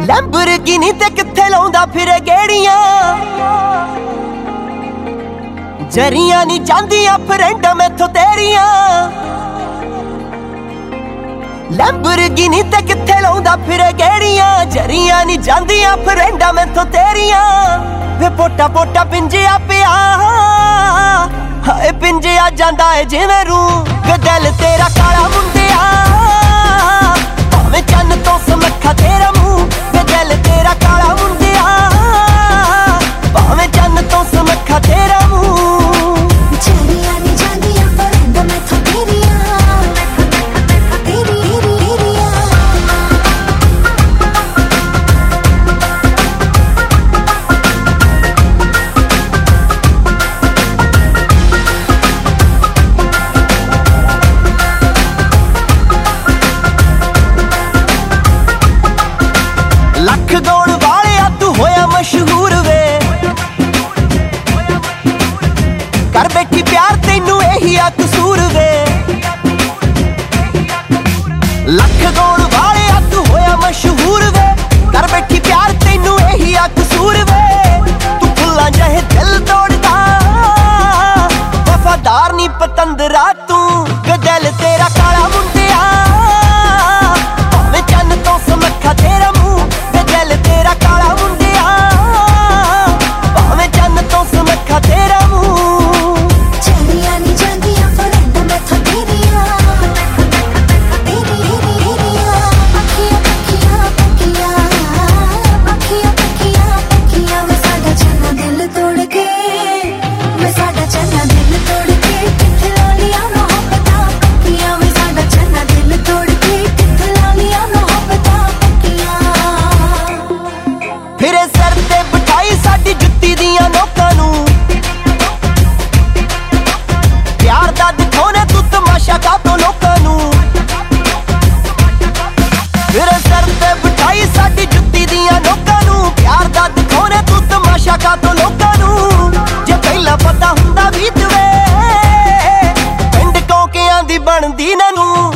Lamborghini ਤੇ ਕਿੱਥੇ ਲਾਉਂਦਾ ਫਿਰੇ ਗੇੜੀਆਂ? ਜਰੀਆਂ ਨਹੀਂ ਜਾਂਦੀਆਂ ਫਰੈਂਡਾਂ ਮੈਥੋਂ ਤੇਰੀਆਂ। ਲੈਂਬਰਗਿਨੀ ਤੇ ਕਿੱਥੇ ਲਾਉਂਦਾ ਫਿਰੇ ਗੇੜੀਆਂ? ਜਰੀਆਂ ਨਹੀਂ ਜਾਂਦੀਆਂ ਫਰੈਂਡਾਂ ਮੈਥੋਂ ਤੇਰੀਆਂ। ਵੇ ਪੋਟਾ ਪੋਟਾ ਪਿੰਜਿਆ ਪਿਆ। ਜਾਂਦਾ ਏ ਜਿਵੇਂ ਰੂ ਵੇ ਦਿਲ ਤੇਰਾ ਕਾਲਾ ਮੁੰਡਿਆ। ਨਸ਼ਾ ਕਾਤੋਂ ਲੋਕਾਂ ਨੂੰ। ਤੇਰੇ ਸਰ ਤੇ ਬਿਠਾਈ ਸਾਡੀ ਜੁੱਤੀ ਦੀਆਂ ਲੋਕਾਂ ਨੂੰ। ਪਿਆਰ ਦਾ ਦਿਖਾਉਣੇ ਤੂੰ ਤਮਾਸ਼ਾ ਕਾਤੋਂ ਲੋਕਾਂ ਨੂੰ। ਜੇ ਪਹਿਲਾਂ ਪਤਾ ਹੁੰਦਾ ਵੀ ਤਵੇ ਪਿੰਡ ਕੋਕਿਆਂ ਦੀ ਬਣਦੀ ਨਾ ਨੂੰ।